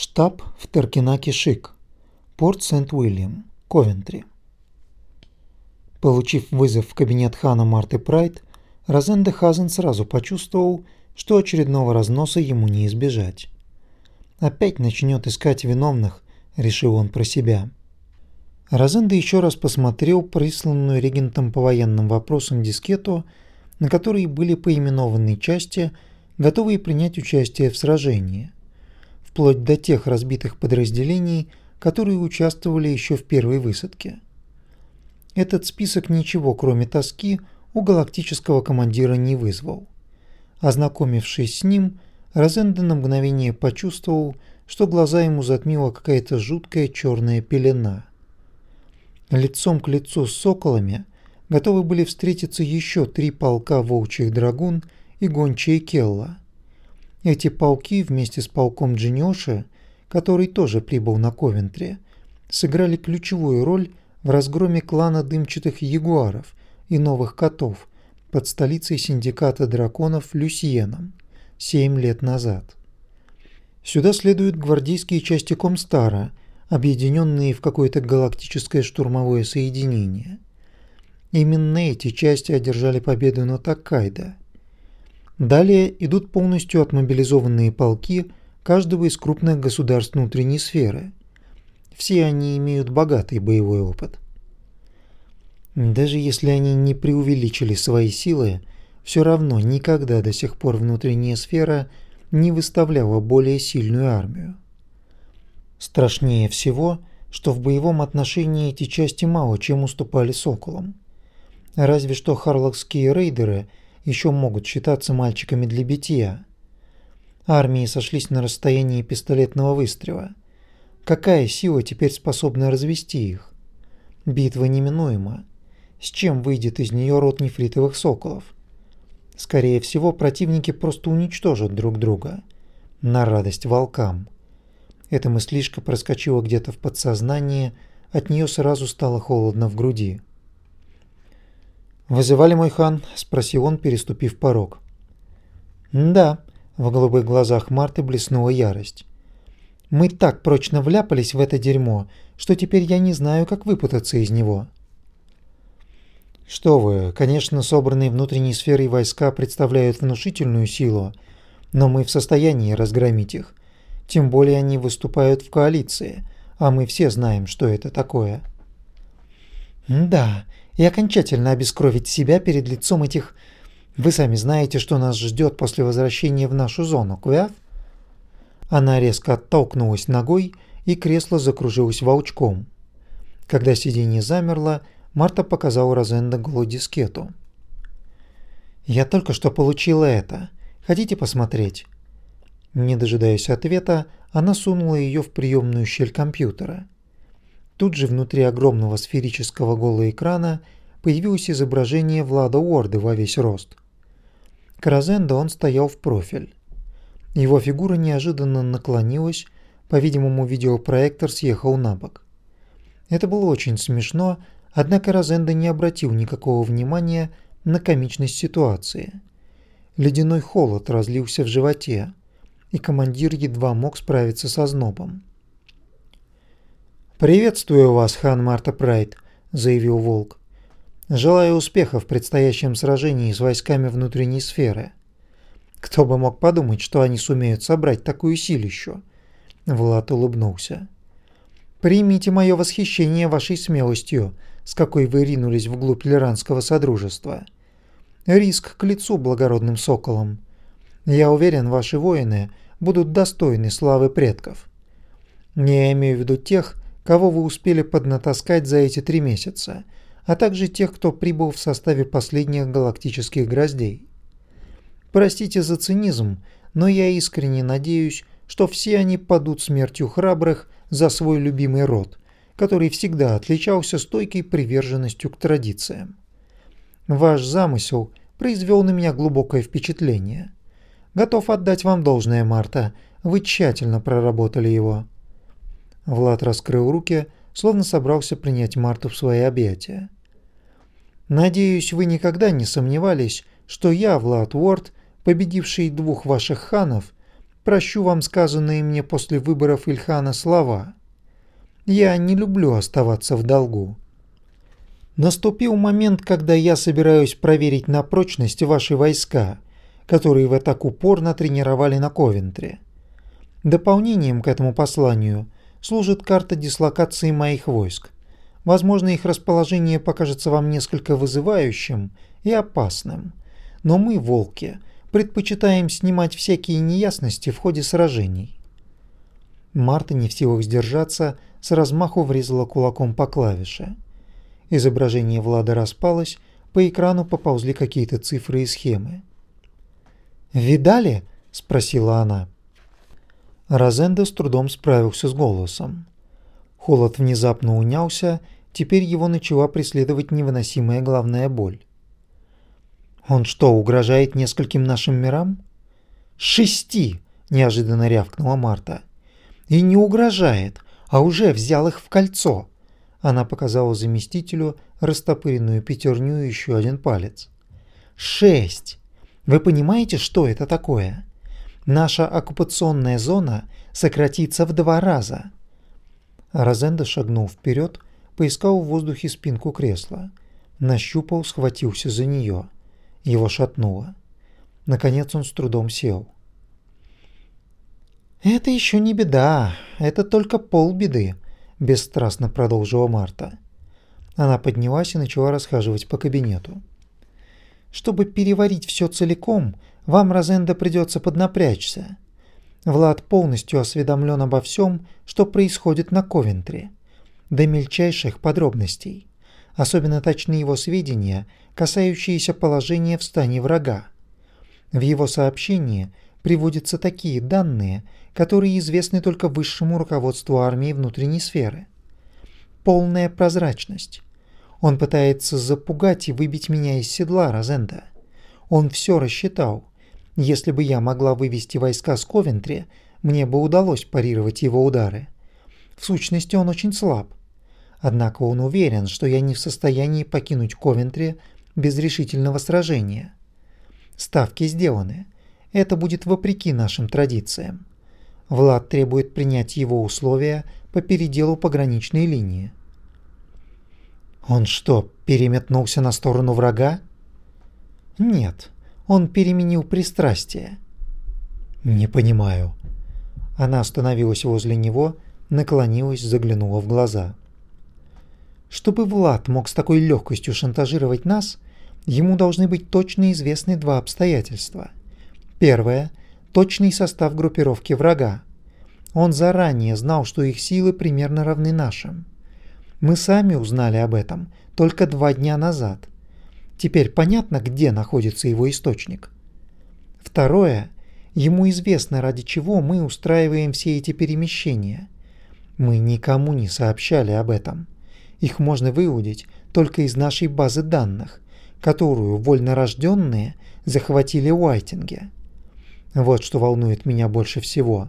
Штаб в Теркинаке-Шик, порт Сент-Уильям, Ковентри. Получив вызов в кабинет хана Марты Прайд, Розенде Хазен сразу почувствовал, что очередного разноса ему не избежать. Опять начнет искать виновных, решил он про себя. Розенде еще раз посмотрел присланную регентом по военным вопросам дискету, на которой были поименованы части, готовые принять участие в сражении – вплоть до тех разбитых подразделений, которые участвовали еще в первой высадке. Этот список ничего, кроме тоски, у галактического командира не вызвал. Ознакомившись с ним, Розенде на мгновение почувствовал, что глаза ему затмила какая-то жуткая черная пелена. Лицом к лицу с соколами готовы были встретиться еще три полка волчьих драгун и гончие Келла – эти полки вместе с полком Джинёши, который тоже прибыл на Ковентри, сыграли ключевую роль в разгроме клана дымчатых ягуаров и новых котов под столицей синдиката драконов Люсьеном 7 лет назад. Сюда следуют гвардейские части Комстара, объединенные в какое-то галактическое штурмовое соединение. Именно эти части одержали победу над Аккайдо – Далее идут полностью отмобилизованные полки каждого из крупных государств внутренней сферы. Все они имеют богатый боевой опыт. Даже если они не преувеличили свои силы, все равно никогда до сих пор внутренняя сфера не выставляла более сильную армию. Страшнее всего, что в боевом отношении эти части мало чем уступали Соколам. Разве что харлокские рейдеры – еще могут считаться мальчиками для битья. Армии сошлись на расстоянии пистолетного выстрела. Какая сила теперь способна развести их? Битва неминуема. С чем выйдет из нее род нефритовых соколов? Скорее всего, противники просто уничтожат друг друга. На радость волкам. Эта мыслишка проскочила где-то в подсознании, от нее сразу стало холодно в груди. «Вызывали мой хан?» – спросил он, переступив порог. «Да», – в голубых глазах Марты блеснула ярость. «Мы так прочно вляпались в это дерьмо, что теперь я не знаю, как выпутаться из него». «Что вы, конечно, собранные внутренней сферой войска представляют внушительную силу, но мы в состоянии разгромить их. Тем более они выступают в коалиции, а мы все знаем, что это такое». «Да, и окончательно обескровить себя перед лицом этих... Вы сами знаете, что нас ждет после возвращения в нашу зону, Квяв? Она резко оттолкнулась ногой, и кресло закружилось волчком. Когда сиденье замерло, Марта показала Розенда голодискету. «Я только что получила это. Хотите посмотреть?» Не дожидаясь ответа, она сунула ее в приемную щель компьютера. Тут же внутри огромного сферического голого экрана появилось изображение Влада Уорда во весь рост. К Розенду он стоял в профиль. Его фигура неожиданно наклонилась, по-видимому, видеопроектор съехал на бок. Это было очень смешно, однако Розенда не обратил никакого внимания на комичность ситуации. Ледяной холод разлился в животе, и командир едва мог справиться со знобом. «Приветствую вас, хан Марта Прайд», – заявил Волк. «Желаю успеха в предстоящем сражении с войсками внутренней сферы. Кто бы мог подумать, что они сумеют собрать такую силищу?» Влад улыбнулся. «Примите мое восхищение вашей смелостью, с какой вы ринулись вглубь Лиранского Содружества. Риск к лицу благородным соколам. Я уверен, ваши воины будут достойны славы предков. Не имею в виду тех, кого вы успели поднатаскать за эти три месяца, а также тех, кто прибыл в составе последних галактических гроздей. Простите за цинизм, но я искренне надеюсь, что все они падут смертью храбрых за свой любимый род, который всегда отличался стойкой приверженностью к традициям. Ваш замысел произвел на меня глубокое впечатление. Готов отдать вам должное, Марта, вы тщательно проработали его. Влад раскрыл руки, словно собрался принять Марту в свои объятия. «Надеюсь, вы никогда не сомневались, что я, Влад Уорд, победивший двух ваших ханов, прощу вам сказанные мне после выборов Ильхана слова. Я не люблю оставаться в долгу. Наступил момент, когда я собираюсь проверить на прочность ваши войска, которые вы так упорно тренировали на Ковентре. Дополнением к этому посланию служит карта дислокации моих войск. Возможно, их расположение покажется вам несколько вызывающим и опасным. Но мы, волки, предпочитаем снимать всякие неясности в ходе сражений. Марта, не в силах сдержаться, с размаху врезала кулаком по клавише. Изображение Влада распалось, по экрану поползли какие-то цифры и схемы. «Видали?» – спросила она. Розенда с трудом справился с голосом. Холод внезапно унялся, теперь его начала преследовать невыносимая головная боль. «Он что, угрожает нескольким нашим мирам?» «Шести!» – неожиданно рявкнула Марта. «И не угрожает, а уже взял их в кольцо!» Она показала заместителю растопыренную пятерню и еще один палец. «Шесть! Вы понимаете, что это такое?» Наша оккупационная зона сократится в два раза. Розенда шагнул вперед, поискал в воздухе спинку кресла, нащупал, схватился за нее. Его шатнуло. Наконец он с трудом сел. «Это еще не беда, это только полбеды», – бесстрастно продолжила Марта. Она поднялась и начала расхаживать по кабинету. «Чтобы переварить все целиком, вам, Розенда, придется поднапрячься. Влад полностью осведомлен обо всем, что происходит на Ковентре, до мельчайших подробностей. Особенно точны его сведения, касающиеся положения в стане врага. В его сообщении приводятся такие данные, которые известны только высшему руководству армии внутренней сферы. Полная прозрачность. Он пытается запугать и выбить меня из седла, Розенда. Он все рассчитал, если бы я могла вывести войска с Ковентри, мне бы удалось парировать его удары. В сущности, он очень слаб. Однако он уверен, что я не в состоянии покинуть Ковентри без решительного сражения. Ставки сделаны. Это будет вопреки нашим традициям. Влад требует принять его условия по переделу пограничной линии. Он что, переметнулся на сторону врага? Нет он переменил пристрастие. «Не понимаю». Она остановилась возле него, наклонилась, заглянула в глаза. «Чтобы Влад мог с такой легкостью шантажировать нас, ему должны быть точно известны два обстоятельства. Первое – точный состав группировки врага. Он заранее знал, что их силы примерно равны нашим. Мы сами узнали об этом только два дня назад – Теперь понятно, где находится его источник. Второе. Ему известно, ради чего мы устраиваем все эти перемещения. Мы никому не сообщали об этом. Их можно выудить только из нашей базы данных, которую вольнорожденные захватили Уайтинге. Вот что волнует меня больше всего.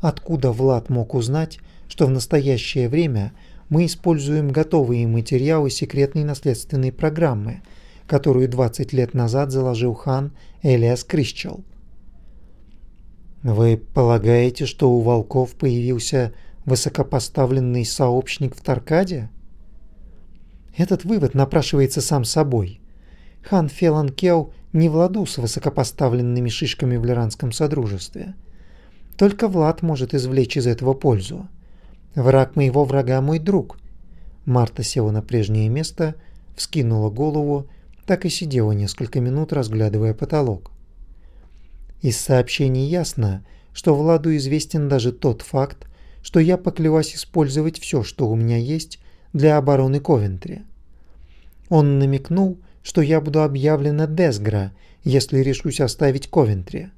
Откуда Влад мог узнать, что в настоящее время мы используем готовые материалы секретной наследственной программы – которую 20 лет назад заложил хан Элиас Крищел. Вы полагаете, что у волков появился высокопоставленный сообщник в Таркаде? Этот вывод напрашивается сам собой. Хан Фелан Кел не в с высокопоставленными шишками в Лиранском Содружестве. Только Влад может извлечь из этого пользу. Враг моего врага мой друг. Марта села на прежнее место, вскинула голову так и сидела несколько минут, разглядывая потолок. Из сообщений ясно, что Владу известен даже тот факт, что я поклялась использовать все, что у меня есть, для обороны Ковентри. Он намекнул, что я буду объявлена Десгра, если решусь оставить Ковентри.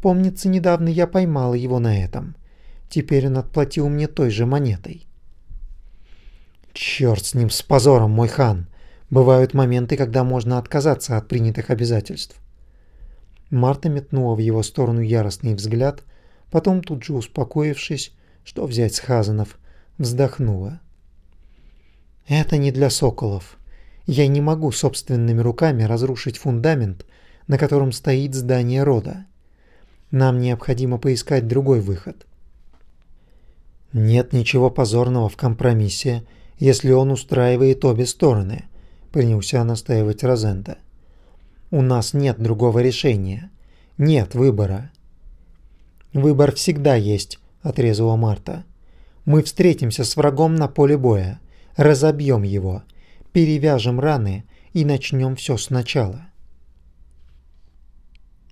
Помнится, недавно я поймала его на этом. Теперь он отплатил мне той же монетой. Черт с ним, с позором, мой хан! Бывают моменты, когда можно отказаться от принятых обязательств. Марта метнула в его сторону яростный взгляд, потом тут же успокоившись, что взять с Хазанов, вздохнула. «Это не для соколов. Я не могу собственными руками разрушить фундамент, на котором стоит здание рода. Нам необходимо поискать другой выход. Нет ничего позорного в компромиссе, если он устраивает обе стороны, принялся настаивать Розенда. У нас нет другого решения. Нет выбора. Выбор всегда есть, отрезала Марта. Мы встретимся с врагом на поле боя, разобьем его, перевяжем раны и начнем все сначала.